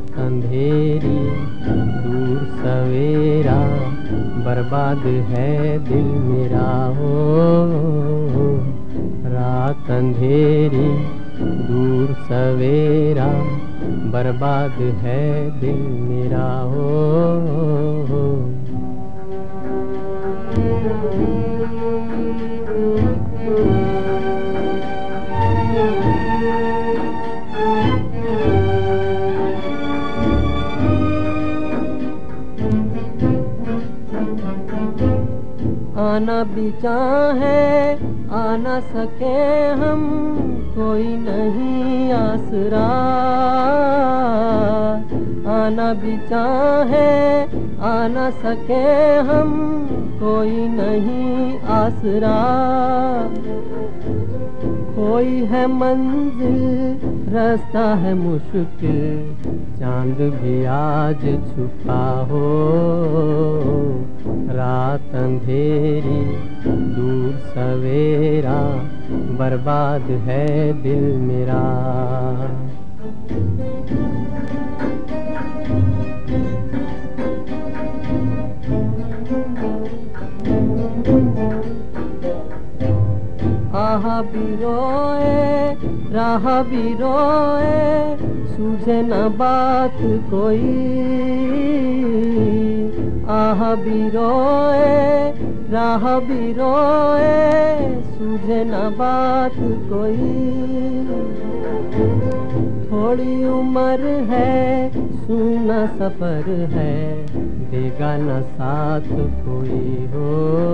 अंधेरी, दूर सवेरा, बर्बाद है दिल मेरा हो रात अंधेरी, दूर सवेरा, बर्बाद है दिल मेरा हो आना बिचा है आना सके हम, कोई नहीं आसरा। आना बिचा है आना सके हम, कोई नहीं आसरा। कोई है मंजिल, रास्ता है मुश्किल, चाँद भी आज छुपा हो। रात अंधेरी, दूर सवेरा, बर्बाद है दिल मेरा। आह भी रोए, राह भी रोए, सूझे न बात कोई। आह भी रोए, राह भी सूझे न बात कोई। थोड़ी उम्र है, सुना सफ़र है, देगा न साथ कोई हो।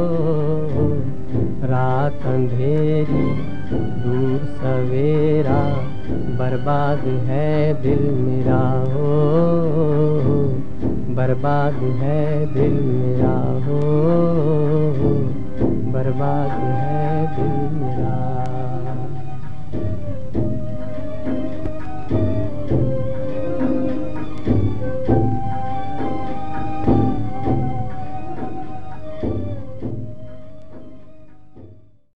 रात अंधेरी, दूर सवेरा, बर्बाद है दिल मेरा, हो। बर्बाद है दिल मेरा, हो। बर्बाद है दिल मेरा।